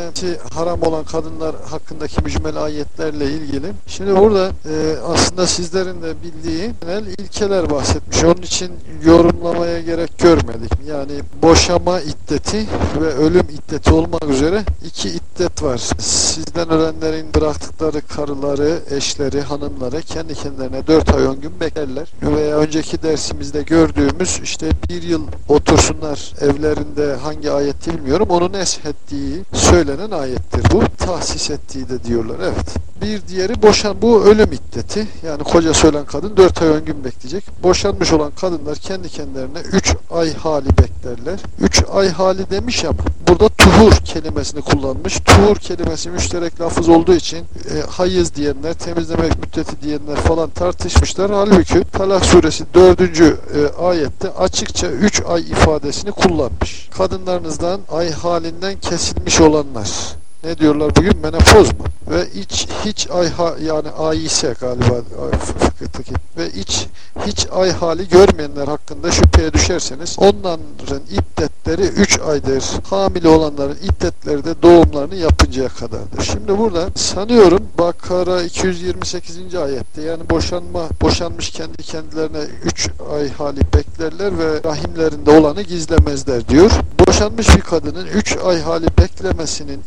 haram olan kadınlar hakkındaki mücmel ayetlerle ilgili. Şimdi burada e, aslında sizlerin de bildiği genel ilkeler bahsetmiş. Onun için yorumlamaya gerek görmedik. Yani boşama iddeti ve ölüm iddeti olmak üzere iki iddet var. Sizden ölenlerin bıraktıkları karıları, eşleri, hanımları kendi kendilerine 4 ay 10 gün beklerler. Veya önceki dersimizde gördüğümüz işte bir yıl otursunlar evlerinde hangi ayet bilmiyorum. Onu neshettiği söylenen ayettir. Bu tahsis ettiği de diyorlar. Evet. Bir diğeri boşan. Bu ölüm iddeti. Yani koca söylen kadın 4 ay 10 gün bekleyecek. Boşanmış olan kadınlar kendi kendilerine 3 ay hali beklerler. 3 ay hali demiş ama burada tuhur kelimesini kullanmış. Tuhur kelimesi müşterek lafız olduğu için e, hayız diyenler, temizlemek müddeti diyenler falan tartışmışlar. Halbuki Talak suresi 4. E, ayette açıkça 3 ay ifadesini kullanmış. Kadınlarınızdan ay halinden kesilmiş olanlar ne diyorlar bugün menopoz mu? Ve iç hiç ay ha, yani ayise galiba fıkıhtaki ve iç hiç ay hali görmeyenler hakkında şüpheye düşerseniz onların iddetleri 3 aydır. Hamile olanların iddetleri de doğumlarını yapıncaya kadardır. Şimdi burada sanıyorum Bakara 228. ayette yani boşanma boşanmış kendi kendilerine 3 ay hali beklerler ve rahimlerinde olanı gizlemezler diyor. Boşanmış bir kadının 3 ay hali beklemesinin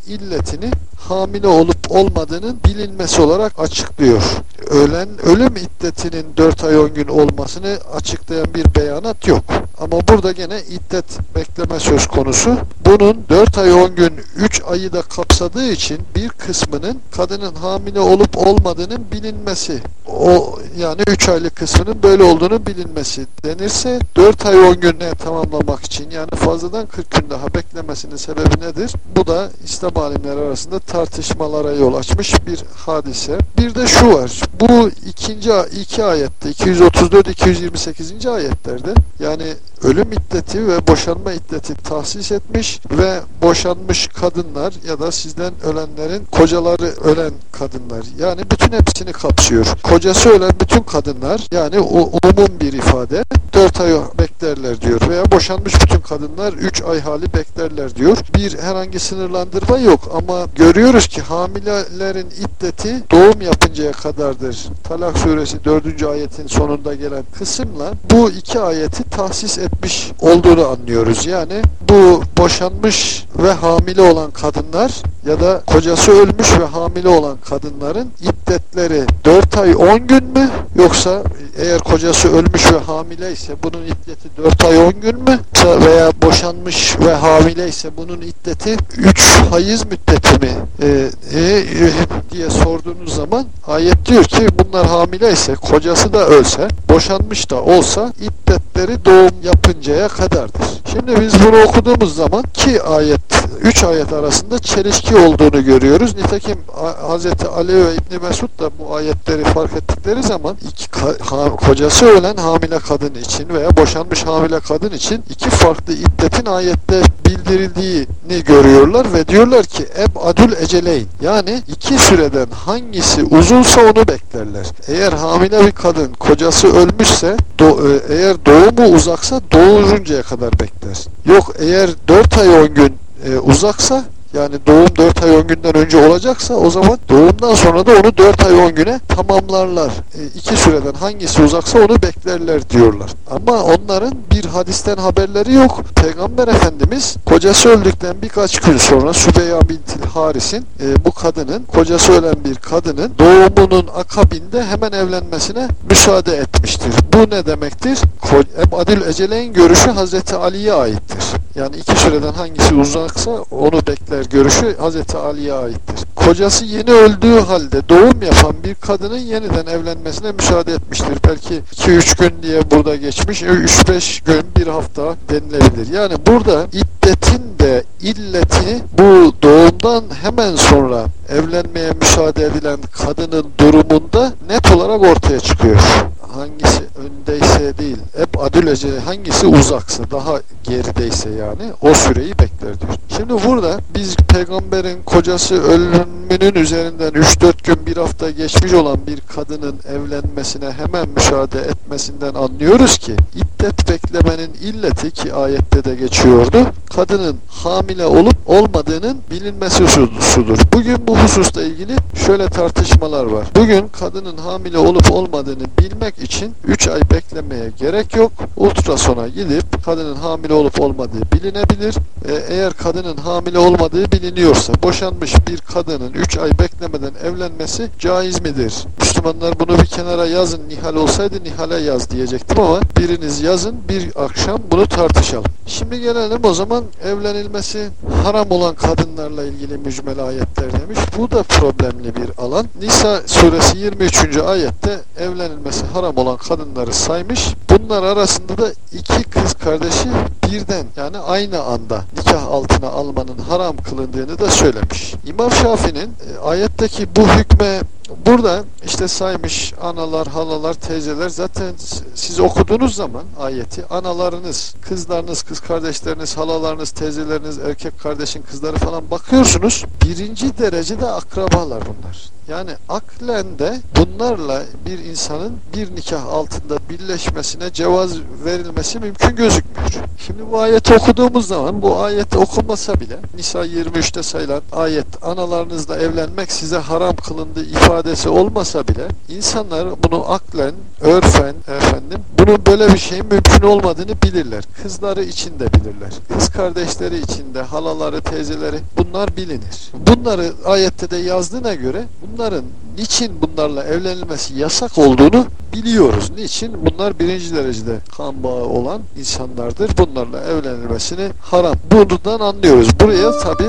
illetini hamile olup olmadığının bilinmesi olarak açıklıyor. Ölen ölüm iddetinin 4 ay 10 gün olmasını açıklayan bir beyanat yok. Ama burada gene iddet bekleme söz konusu. Bunun 4 ay 10 gün 3 ayı da kapsadığı için bir kısmının kadının hamile olup olmadığının bilinmesi. O yani 3 aylık kısmının böyle olduğunu bilinmesi denirse 4 ay 10 günle tamamlamak için yani fazladan 40 gün daha beklemesinin sebebi nedir? Bu da İslam alimleri arasında tartışmalara yol açmış bir hadise. Bir de şu var. Bu ikinci iki ayette 234-228. ayetlerde yani ölüm iddeti ve boşanma iddeti tahsis etmiş ve boşanmış kadınlar ya da sizden ölenlerin kocaları ölen kadınlar yani bütün hepsini kapsıyor. Kocası ölen bütün kadınlar yani umum bir ifade 4 ay beklerler diyor veya boşanmış bütün kadınlar 3 ay hali beklerler diyor. Bir herhangi sınırlandırma yok ama görüyoruz ki hamilelerin iddeti doğum yapıncaya kadardır. Talak suresi 4. ayetin sonunda gelen kısımla bu iki ayeti tahsis etmiş olduğunu anlıyoruz. Yani bu boşanmış ve hamile olan kadınlar ya da kocası ölmüş ve hamile olan kadınların iddetleri 4 ay 10 gün mü? Yoksa eğer kocası ölmüş ve hamile ise bunun iddeti 4 ay 10 gün mü? Veya boşanmış ve hamile ise bunun iddeti 3 hayız müddeti mi? E, e, e, diye sorduğunuz zaman ayet diyor ki bunlar hamile ise kocası da ölse boşanmış da olsa iddetleri doğum yapıncaya kadardır. Şimdi biz bunu okuduğumuz zaman ki ayet, üç ayet arasında çelişki olduğunu görüyoruz. Nitekim Hz. Ali ve İbni Mesud da bu ayetleri fark ettikleri zaman iki, kocası ölen hamile kadın için veya boşanmış hamile kadın için iki farklı iddetin ayette bildirildiğini görüyorlar ve diyorlar ki eb adül eceleyn yani iki süreden hangisi uzunsa onu beklerler. Eğer hamile bir kadın kocası ölmüşse do, e, eğer doğumu uzaksa doğuruncaya kadar bekler. Yok eğer 4 ay 10 gün e, uzaksa yani doğum 4 ay 10 günden önce olacaksa o zaman doğumdan sonra da onu 4 ay 10 güne tamamlarlar. E, iki süreden hangisi uzaksa onu beklerler diyorlar. Ama onların bir hadisten haberleri yok. Peygamber Efendimiz kocası öldükten birkaç gün sonra Sübeyya bintil Haris'in e, bu kadının kocası ölen bir kadının doğumunun akabinde hemen evlenmesine müsaade etmiştir. Bu ne demektir? Adil Eceleyn görüşü Hazreti Ali'ye aittir. Yani iki süreden hangisi uzaksa onu bekler görüşü Hz. Ali'ye aittir. Kocası yeni öldüğü halde doğum yapan bir kadının yeniden evlenmesine müsaade etmiştir. Belki 2-3 gün diye burada geçmiş, 3-5 gün bir hafta denilebilir. Yani burada iddetin de illeti bu doğumdan hemen sonra evlenmeye müsaade edilen kadının durumunda net olarak ortaya çıkıyor. hangisi öndeyse değil hep adülece hangisi uzaksa daha gerideyse yani o süreyi bekler diyor. Şimdi burada biz peygamberin kocası ölümünün üzerinden 3-4 gün bir hafta geçmiş olan bir kadının evlenmesine hemen müsaade etmesinden anlıyoruz ki iddet beklemenin illeti ki ayette de geçiyordu kadının hamile olup olmadığının bilinmesi hususudur. Bugün bu hususla ilgili şöyle tartışmalar var. Bugün kadının hamile olup olmadığını bilmek için 3 ay beklemeye gerek yok. Ultrasona gidip kadının hamile olup olmadığı bilinebilir. Ee, eğer kadının hamile olmadığı biliniyorsa boşanmış bir kadının 3 ay beklemeden evlenmesi caiz midir? Müslümanlar bunu bir kenara yazın. Nihal olsaydı Nihal'e yaz diyecektim ama biriniz yazın bir akşam bunu tartışalım. Şimdi gelelim o zaman evlenilmesi haram olan kadınlarla ilgili mücmel ayetler demiş. Bu da problemli bir alan. Nisa suresi 23. ayette evlenilmesi haram olan kadınları saymış. Bunlar arasında da iki kız kardeşi birden yani aynı anda nikah altına almanın haram kılındığını da söylemiş. İmam Şafii'nin e, ayetteki bu hükme Burada işte saymış analar, halalar, teyzeler zaten siz okuduğunuz zaman ayeti analarınız, kızlarınız, kız kardeşleriniz, halalarınız, teyzeleriniz, erkek kardeşin kızları falan bakıyorsunuz. Birinci derecede akrabalar bunlar. Yani aklen de bunlarla bir insanın bir nikah altında birleşmesine cevaz verilmesi mümkün gözükmüyor. Şimdi bu ayeti okuduğumuz zaman bu ayet okunmasa bile Nisa 23'te sayılan ayet analarınızla evlenmek size haram kılındı ifadesi olmasa bile insanlar bunu aklen, örfen efendim bunun böyle bir şeyin mümkün olmadığını bilirler. Kızları için de bilirler. Kız kardeşleri için de halaları, teyzeleri bunlar bilinir. Bunları ayette de yazdığına göre bunların niçin bunlarla evlenilmesi yasak olduğunu biliyoruz. Niçin? Bunlar birinci derecede kan bağı olan insanlardır. Bunlarla evlenilmesini haram. Buradan anlıyoruz. Buraya tabi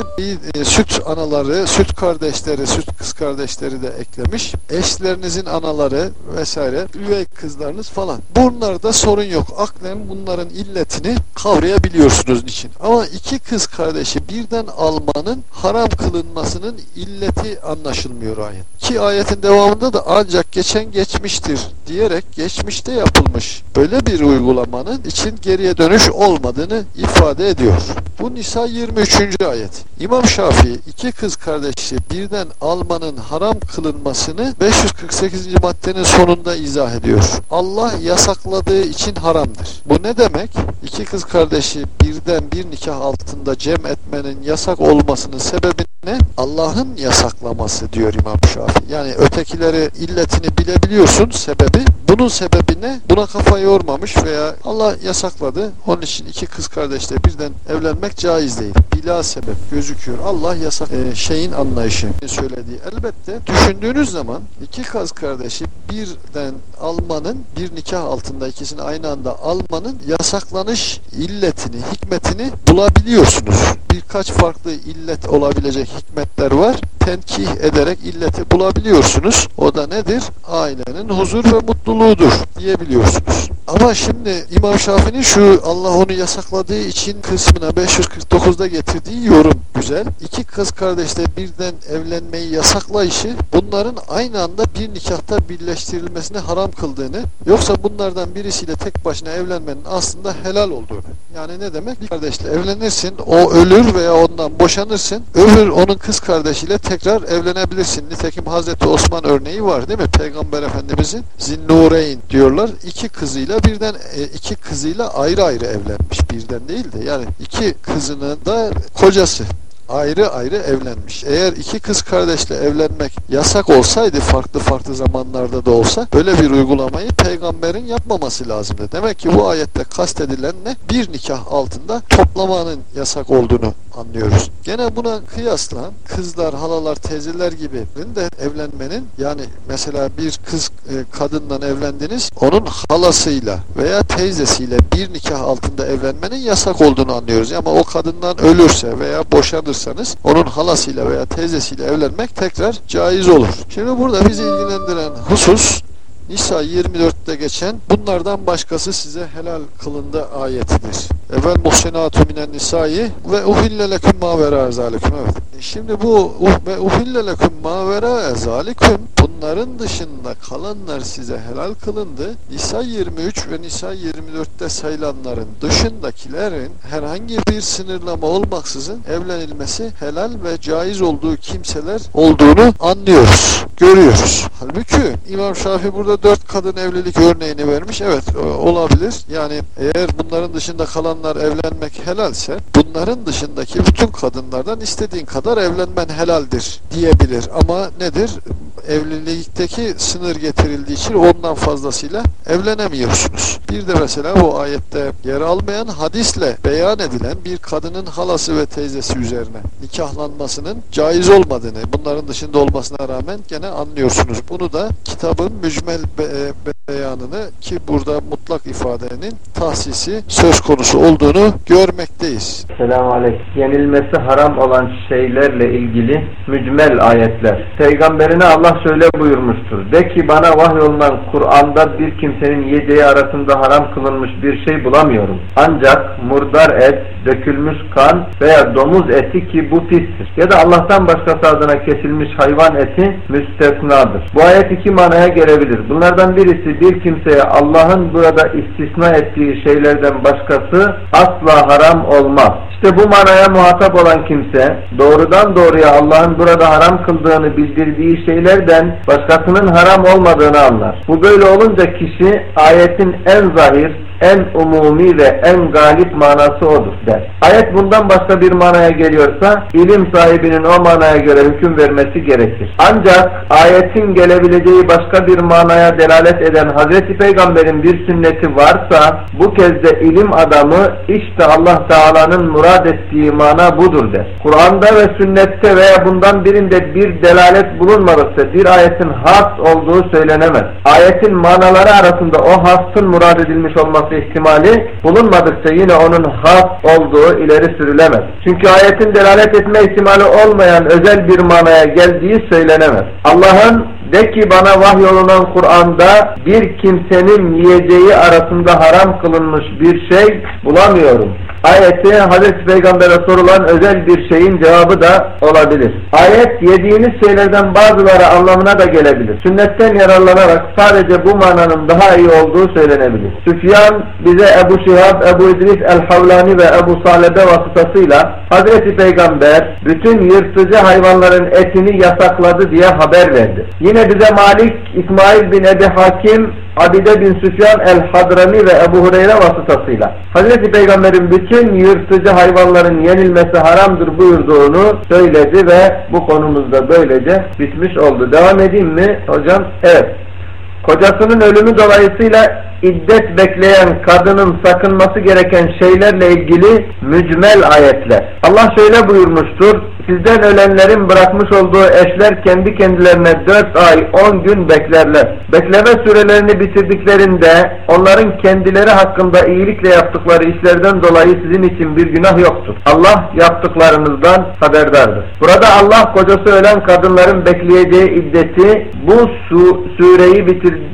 e, süt anaları, süt kardeşleri, süt kız kardeşleri de eklemiş. Eşlerinizin anaları vesaire, üvey kızlarınız falan. Bunlarda sorun yok. Aklen bunların illetini kavrayabiliyorsunuz niçin. Ama iki kız kardeşi birden almanın haram kılınmasının illeti anlaşılmıyor ayet. Ki ayetin devamında da ancak geçen geçmiştir diyerek geçmişte yapılmış böyle bir uygulamanın için geriye dönüş olmadığını ifade ediyor. Bu Nisa 23. ayet. İmam Şafii iki kız kardeşi birden almanın haram kılınmasını 548. maddenin sonunda izah ediyor. Allah yasakladığı için haramdır. Bu ne demek? İki kız kardeşi birden bir nikah altında cem etmenin yasak olmasının sebebi ne? Allah'ın yasaklaması diyor İmam Şafii. Yani ötekileri illetini bilebiliyorsun sebebi. Bunun sebebi ne? Buna kafa yormamış veya Allah yasakladı. Onun için iki kız kardeşle birden evlenmek caiz değil. Bila sebep gözüküyor. Allah yasak e, şeyin anlayışı söylediği. Elbette düşündüğünüz zaman iki kız kardeşi birden almanın bir nikah altında ikisini aynı anda almanın yasaklanış illetini, hikmetini bulabiliyorsunuz. Birkaç farklı illet olabilecek hikmetler var. Tenkih ederek illeti bulabiliyorsunuz. O da nedir? Ailenin huzur ve mutluluğudur diyebiliyorsunuz. Ama şimdi İmam Şafii'nin şu Allah onu yasakladığı için kısmına 549'da getirdiği yorum güzel. İki kız kardeşle birden evlenmeyi yasaklayışı bunların aynı anda bir nikahta birleştirilmesini haram kıldığını yoksa bunlardan birisiyle tek başına evlenmenin aslında helal olduğunu. Yani ne demek? Bir kardeşle evlenirsin, o ölür veya ondan boşanırsın. Öbür onun kız kardeşiyle tekrar evlenebilirsin. Nitekim Hazreti Osman örneği var değil mi? Peygamber Efendimizin Zinnureyn diyorlar. İki kızıyla birden e, iki kızıyla ayrı ayrı evlenmiş. Birden değil de yani iki kızının da kocası ayrı ayrı evlenmiş. Eğer iki kız kardeşle evlenmek yasak olsaydı farklı farklı zamanlarda da olsa böyle bir uygulamayı peygamberin yapmaması lazımdı. Demek ki bu ayette kastedilen ne? Bir nikah altında toplamanın yasak olduğunu anlıyoruz. Gene buna kıyasla kızlar, halalar, teyzeler gibi de evlenmenin yani mesela bir kız e, kadından evlendiniz onun halasıyla veya teyzesiyle bir nikah altında evlenmenin yasak olduğunu anlıyoruz. Ama o kadından ölürse veya boşanırsanız onun halasıyla veya teyzesiyle evlenmek tekrar caiz olur. Şimdi burada bizi ilgilendiren husus Nisa 24'te geçen bunlardan başkası size helal kılındı ayetidir. Evvel muhsenatu minen nisai ve uhille leküm ma vera zalikum. Evet. Şimdi bu uh, ve uhille leküm ma vera zalikum bunların dışında kalanlar size helal kılındı. Nisa 23 ve Nisa 24'te sayılanların dışındakilerin herhangi bir sınırlama olmaksızın evlenilmesi helal ve caiz olduğu kimseler olduğunu anlıyoruz, görüyoruz. Halbuki İmam Şafii burada dört kadın evlilik örneğini vermiş. Evet olabilir. Yani eğer bunların dışında kalanlar evlenmek helalse bunların dışındaki bütün kadınlardan istediğin kadar evlenmen helaldir diyebilir. Ama nedir? Evlilikteki sınır getirildiği için ondan fazlasıyla evlenemiyorsunuz. Bir de mesela bu ayette yer almayan hadisle beyan edilen bir kadının halası ve teyzesi üzerine nikahlanmasının caiz olmadığını, bunların dışında olmasına rağmen gene anlıyorsunuz. Bunu da kitabın mücmel be beyanını ki burada mutlak ifadenin tahsisi söz konusu olduğunu görmekteyiz. Selamun Aleyküm. Yenilmesi haram olan şeylerle ilgili mücmel ayetler. Peygamberine Allah şöyle buyurmuştur. De ki bana vahyolunan Kur'an'da bir kimsenin yiyeceği arasında haram kılınmış bir şey bulamıyorum. Ancak murdar et, dökülmüş kan veya domuz eti ki bu pistir. Ya da Allah'tan başkası adına kesilmiş hayvan eti müstesnadır. Bu ayet iki manaya gelebilir. Bunlardan birisi bir kimseye Allah'ın burada istisna ettiği şeylerden başkası asla haram olmaz. İşte bu manaya muhatap olan kimse doğrudan doğruya Allah'ın burada haram kıldığını bildirdiği şeylerden başkasının haram olmadığını anlar. Bu böyle olunca kişi ayetin en zahir, en umumi ve en galip manası odur der. Ayet bundan başka bir manaya geliyorsa ilim sahibinin o manaya göre hüküm vermesi gerekir. Ancak ayetin gelebileceği başka bir manaya delalet eden Hazreti Peygamber'in bir sünneti varsa bu kez de ilim adamı işte Allah Teala'nın murad ettiği mana budur der. Kur'an'da ve sünnette veya bundan birinde bir delalet bulunmadıkça bir ayetin has olduğu söylenemez. Ayetin manaları arasında o hasın murad edilmiş olması olması ihtimali bulunmadıkça yine onun has olduğu ileri sürülemez. Çünkü ayetin delalet etme ihtimali olmayan özel bir manaya geldiği söylenemez. Allah'ın de ki bana vahyolunan Kur'an'da bir kimsenin yiyeceği arasında haram kılınmış bir şey bulamıyorum. Ayeti Hazreti Peygamber'e sorulan özel bir şeyin cevabı da olabilir. Ayet yediğiniz şeylerden bazıları anlamına da gelebilir. Sünnetten yararlanarak sadece bu mananın daha iyi olduğu söylenebilir. Süfyan bize Ebu Şihab, Ebu İdris el-Havlani ve Ebu Salebe vasıtasıyla Hazreti Peygamber bütün yırtıcı hayvanların etini yasakladı diye haber verdi. Yine bize Malik, İsmail bin Ebi Hakim, Abide bin Süfyan el-Hadrami ve Ebu Hureyre vasıtasıyla Hazreti Peygamber'in bütün yırtıcı hayvanların yenilmesi haramdır buyurduğunu söyledi ve bu konumuzda böylece bitmiş oldu. Devam edeyim mi hocam? Evet. Kocasının ölümü dolayısıyla iddet bekleyen kadının sakınması gereken şeylerle ilgili mücmel ayetler. Allah şöyle buyurmuştur. Sizden ölenlerin bırakmış olduğu eşler kendi kendilerine dört ay on gün beklerler. Bekleme sürelerini bitirdiklerinde onların kendileri hakkında iyilikle yaptıkları işlerden dolayı sizin için bir günah yoktur. Allah yaptıklarınızdan haberdardır. Burada Allah kocası ölen kadınların bekleyeceği iddeti bu su, sureyi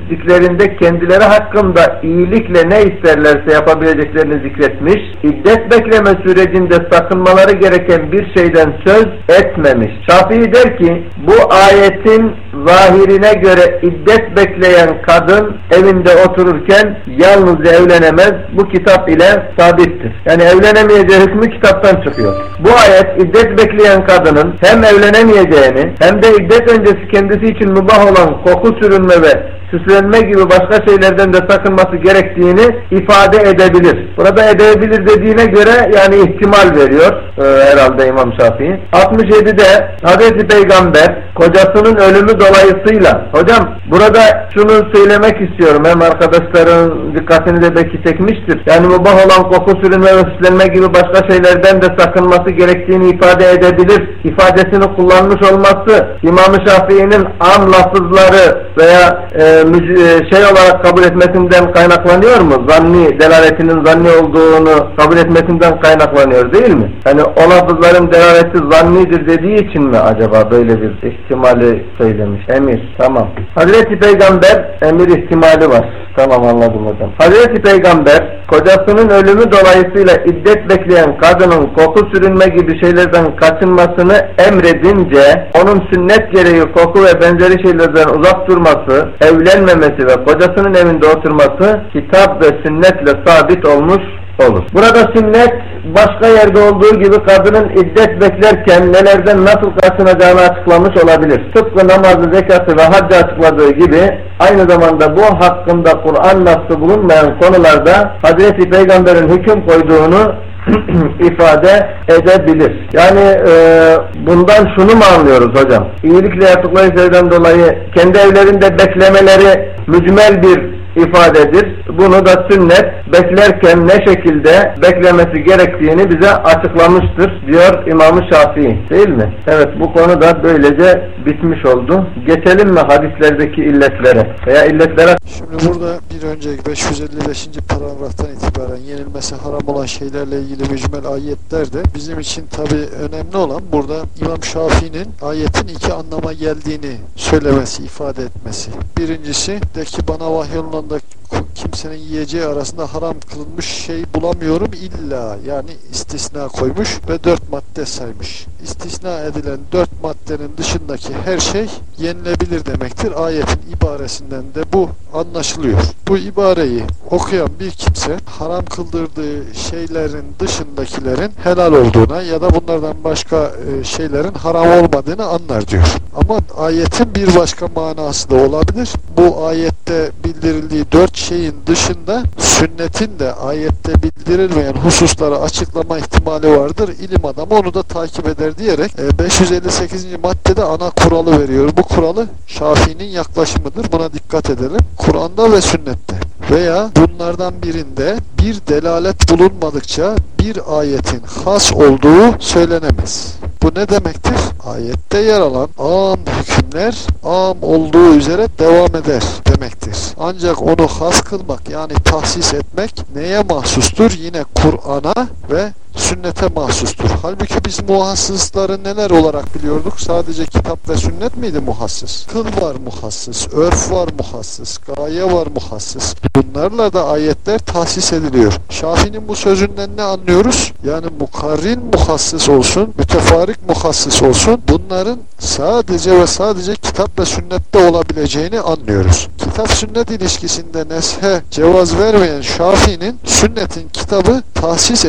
bitirdiklerinde kendileri hakkında iyilikle ne isterlerse yapabileceklerini zikretmiş. İddet bekleme sürecinde sakınmaları gereken bir şeyden söz etmemiş. Şafii der ki bu ayetin zahirine göre iddet bekleyen kadın evinde otururken yalnız evlenemez. Bu kitap ile sabittir. Yani evlenemeyeceği hükmü kitaptan çıkıyor. Bu ayet iddet bekleyen kadının hem evlenemeyeceğini hem de iddet öncesi kendisi için mübah olan koku sürünme ve süslenme gibi başka şeylerden de sakınması gerektiğini ifade edebilir. Burada edebilir dediğine göre yani ihtimal veriyor e, herhalde İmam Şafii. 67'de Hazreti Peygamber kocasının ölümü dolayısıyla hocam burada şunu söylemek istiyorum hem arkadaşların dikkatini de belki çekmiştir. Yani mübah olan koku sürünme ve süslenme gibi başka şeylerden de sakınması gerektiğini ifade edebilir. ifadesini kullanmış olması İmam-ı Şafii'nin an lafızları veya e, e, şey olarak kabul etmesinden kaynaklanıyor mu? Zanni, delaletinin zanni olduğunu kabul etmesinden kaynaklanıyor değil mi? Hani o lafızların delaleti zannidir dediği için mi acaba böyle bir ihtimali söylemiş? Emir, tamam. Hazreti Peygamber emir ihtimali var. Tamam anladım hocam. Hazreti Peygamber kocasının ölümü dolayısıyla iddet bekleyen kadının koku sürünme gibi şeylerden kaçınmasını emredince onun sünnet gereği koku ve benzeri şeylerden uzak durması, evlenmemesi ve kocasının evinde oturması kitap ve sünnetle sabit olmuş olur. Burada sünnet başka yerde olduğu gibi kadının iddet beklerken nelerden nasıl kaçınacağını açıklamış olabilir. Tıpkı namazı, zekatı ve haccı açıkladığı gibi aynı zamanda bu hakkında Kur'an nasıl bulunmayan konularda Hazreti Peygamber'in hüküm koyduğunu ifade edebilir. Yani e, bundan şunu mu anlıyoruz hocam? İyilikle yaptıkları şeyden dolayı kendi evlerinde beklemeleri mücmel bir ifadedir. Bunu da sünnet beklerken ne şekilde beklemesi gerektiğini bize açıklamıştır diyor İmam-ı Şafii değil mi? Evet bu konu da böylece bitmiş oldu. Geçelim mi hadislerdeki illetlere veya illetlere? Şimdi burada bir önceki 555. paragraftan itibaren yenilmesi haram olan şeylerle ilgili mücmel ayetler de bizim için tabi önemli olan burada İmam Şafii'nin ayetin iki anlama geldiğini söylemesi, ifade etmesi. Birincisi de ki bana vahyolunan anda kimsenin yiyeceği arasında haram kılınmış şey bulamıyorum illa yani istisna koymuş ve dört madde saymış. İstisna edilen dört maddenin dışındaki her şey yenilebilir demektir. Ayetin ibaresinden de bu anlaşılıyor. Bu ibareyi okuyan bir kimse haram kıldırdığı şeylerin dışındakilerin helal olduğuna ya da bunlardan başka e, şeylerin haram olmadığını anlar diyor. Ama ayetin bir başka manası da olabilir. Bu ayette bildirildiği dört şeyin dışında sünnetin de ayette bildirilmeyen hususları açıklama ihtimali vardır. İlim adamı onu da takip eder diyerek 558. E, maddede ana kuralı veriyor. Bu kuralı Şafii'nin yaklaşımıdır. Buna dikkat edelim. Kur'an'da ve sünnette veya bunlardan birinde bir delalet bulunmadıkça bir ayetin has olduğu söylenemez. Bu ne demektir? Ayette yer alan am hükümler am olduğu üzere devam eder demektir. Ancak onu has kılmak yani tahsis etmek neye mahsustur? Yine Kur'an'a ve sünnete mahsustur. Halbuki biz muhassısları neler olarak biliyorduk? Sadece kitap ve sünnet miydi muhassıs? Kıl var muhassıs, örf var muhassıs, gaye var muhassıs. Bunlarla da ayetler tahsis ediliyor. Şafii'nin bu sözünden ne anlıyoruz? Yani mukarrin muhassıs olsun, mütefarik muhassıs olsun. Bunların sadece ve sadece kitap ve sünnette olabileceğini anlıyoruz. Kitap sünnet ilişkisinde neshe cevaz vermeyen Şafii'nin sünnetin kitabı tahsis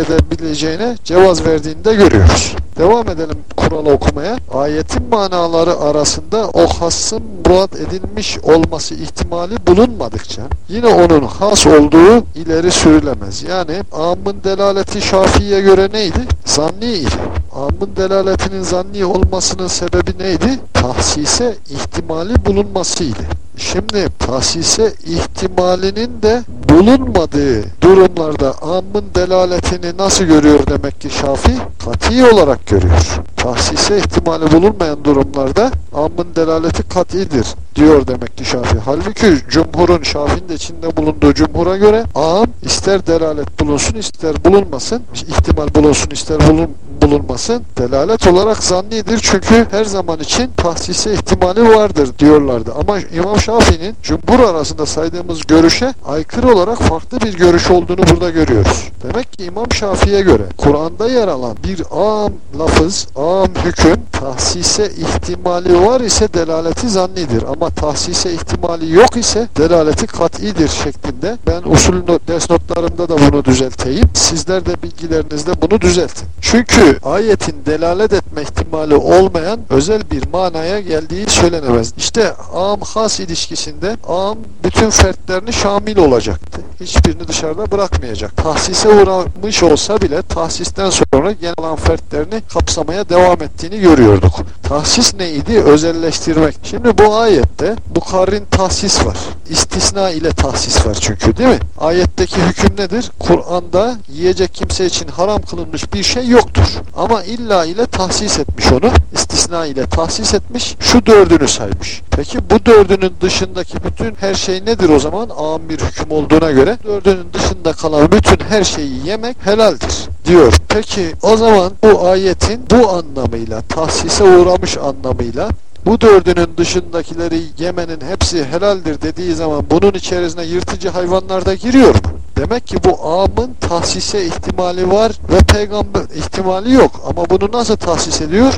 edebileceğine cevaz verdiğini de görüyoruz. Devam edelim kuralı okumaya. Ayetin manaları arasında o hasın murat edilmiş olması ihtimali bulunmadıkça yine onun has olduğu ileri sürülemez. Yani amın delaleti Şafii'ye göre neydi? Zanni idi. Amın delaletinin zanni olmasının sebebi neydi? Tahsise ihtimali bulunmasıydı. Şimdi tahsise ihtimalinin de bulunmadığı durumlarda amın delaletini nasıl görüyor demek ki Şafii? Kati olarak görüyor. Tahsise ihtimali bulunmayan durumlarda amın delaleti katidir diyor demek ki Şafii. Halbuki cumhurun Şafii'nin de içinde bulunduğu cumhura göre am ister delalet bulunsun ister bulunmasın, ihtimal bulunsun ister bulun, bulunmasın delalet olarak zannidir. Çünkü her zaman için tahsise ihtimali vardır diyorlardı. Ama İmam Şafii'nin cumhur arasında saydığımız görüşe aykırı olarak farklı bir görüş olduğunu burada görüyoruz. Demek ki İmam Şafii'ye göre Kur'an'da yer alan bir am lafız, am hüküm tahsise ihtimali var ise delaleti zannidir. Ama tahsise ihtimali yok ise delaleti kat'idir şeklinde. Ben usul ders notlarımda da bunu düzelteyim. Sizler de bilgilerinizde bunu düzeltin. Çünkü ayetin delalet etme ihtimali olmayan özel bir manaya geldiği söylenemez. İşte am has ilişkisinde am bütün fertlerini şamil olacaktı. Hiçbirini dışarıda bırakmayacak. Tahsise uğramış olsa bile tahsisten sonra genel alan fertlerini kapsamaya devam ettiğini görüyorduk. Tahsis neydi? Özelleştirmek. Şimdi bu ayette Bukhari'nin tahsis var. İstisna ile tahsis var çünkü değil mi? Ayetteki hüküm nedir? Kur'an'da yiyecek kimse için haram kılınmış bir şey yoktur. Ama illa ile tahsis etmiş onu. İstisna ile tahsis etmiş. Şu dördünü saymış. Peki bu dördünün dışındaki bütün her şey nedir o zaman? Ağam bir hüküm olduğuna göre dördünün dışında kalan bütün her şeyi yemek helaldir diyor. Peki o zaman bu ayetin bu anlamıyla tahsise uğramış anlamıyla bu dördünün dışındakileri yemenin hepsi helaldir dediği zaman bunun içerisine yırtıcı hayvanlar da giriyor mu? Demek ki bu amın tahsise ihtimali var ve peygamber ihtimali yok. Ama bunu nasıl tahsis ediyor?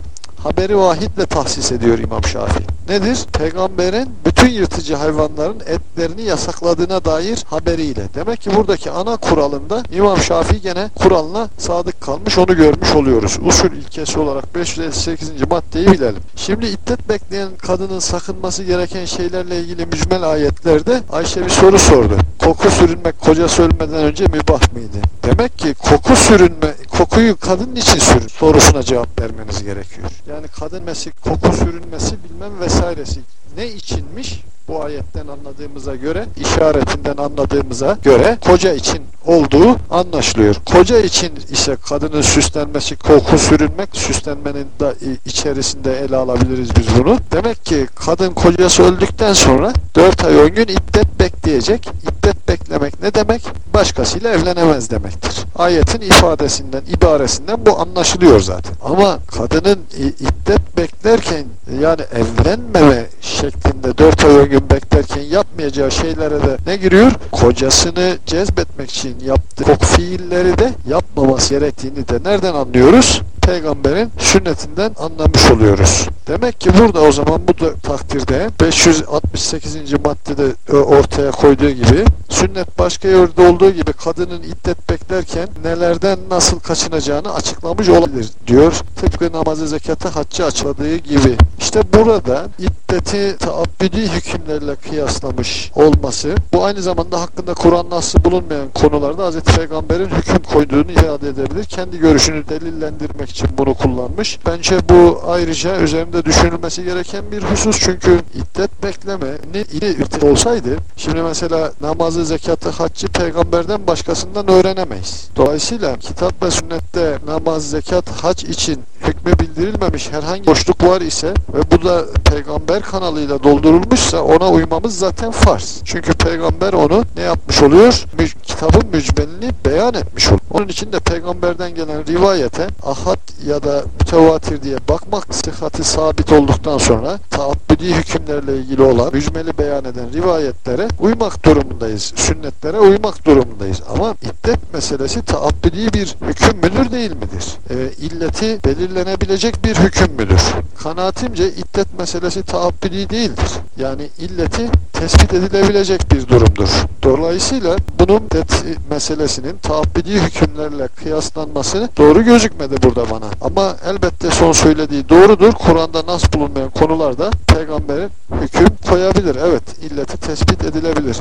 haberi vahitle tahsis ediyor İmam Şafii. Nedir? Peygamberin bütün yırtıcı hayvanların etlerini yasakladığına dair haberiyle. Demek ki buradaki ana kuralında İmam Şafii gene kuralına sadık kalmış onu görmüş oluyoruz. Usul ilkesi olarak 558. maddeyi bilelim. Şimdi iddet bekleyen kadının sakınması gereken şeylerle ilgili mücmel ayetlerde Ayşe bir soru sordu. Koku sürünmek kocası ölmeden önce mübah mıydı? Demek ki koku sürünme, kokuyu kadın için sürün sorusuna cevap vermeniz gerekiyor. Yani kadın mesi, koku sürünmesi bilmem vesairesi ne içinmiş? Bu ayetten anladığımıza göre, işaretinden anladığımıza göre koca için olduğu anlaşılıyor. Koca için ise kadının süslenmesi, koku sürünmek, süslenmenin de içerisinde ele alabiliriz biz bunu. Demek ki kadın kocası öldükten sonra 4 ay 10 gün iddet bekleyecek. İddet beklemek ne demek? Başkasıyla evlenemez demektir. Ayetin ifadesinden, ibaresinden bu anlaşılıyor zaten. Ama kadının iddet beklerken yani evlenmeme şeklinde 4 ay 10 gün beklerken yapmayacağı şeylere de ne giriyor? Kocasını cezbetmek için yaptığı kok fiilleri de yapmaması gerektiğini de nereden anlıyoruz? Peygamberin sünnetinden anlamış oluyoruz. Demek ki burada o zaman bu da takdirde 568. maddede ortaya koyduğu gibi sünnet başka yerde olduğu gibi kadının iddet beklerken nelerden nasıl kaçınacağını açıklamış olabilir diyor. Tıpkı namazı zekatı haccı açıkladığı gibi. İşte burada iddeti taabbüdi hükümlerle kıyaslamış olması bu aynı zamanda hakkında Kur'an nasıl bulunmayan konularda Hz. Peygamber'in hüküm koyduğunu ifade edebilir. Kendi görüşünü delillendirmek için bunu kullanmış. Bence bu ayrıca üzerinde düşünülmesi gereken bir husus. Çünkü iddet bekleme ne iddet olsaydı şimdi mesela namazı, zekatı, haccı peygamberden başkasından öğrenemeyiz. Dolayısıyla kitap ve sünnette namaz, zekat, hac için hükmü bildirilmemiş herhangi boşluk var ise ve bu da peygamber kanalıyla doldurulmuşsa ona uymamız zaten farz. Çünkü peygamber onu ne yapmış oluyor? Mü kitabın mücmelini beyan etmiş oluyor. Onun için de peygamberden gelen rivayete ahad ya da mütevatir diye bakmak sıhhati sabit olduktan sonra taabbüdi hükümlerle ilgili olan mücmeli beyan eden rivayetlere uymak durumundayız. Sünnetlere uymak durumundayız. Ama iddet meselesi taabbüdi bir hüküm müdür değil midir? E, illeti belirlenebilecek bir hüküm müdür? Kanaatimce iddet meselesi taabbüdi değildir. Yani illeti tespit edilebilecek bir durumdur. Dolayısıyla bunun iddet meselesinin taabbüdi hükümlerle kıyaslanması doğru gözükmedi burada bana. Ama elbette son söylediği doğrudur. Kur'an'da nas bulunmayan konularda peygamberin hüküm koyabilir. Evet illeti tespit edilebilir.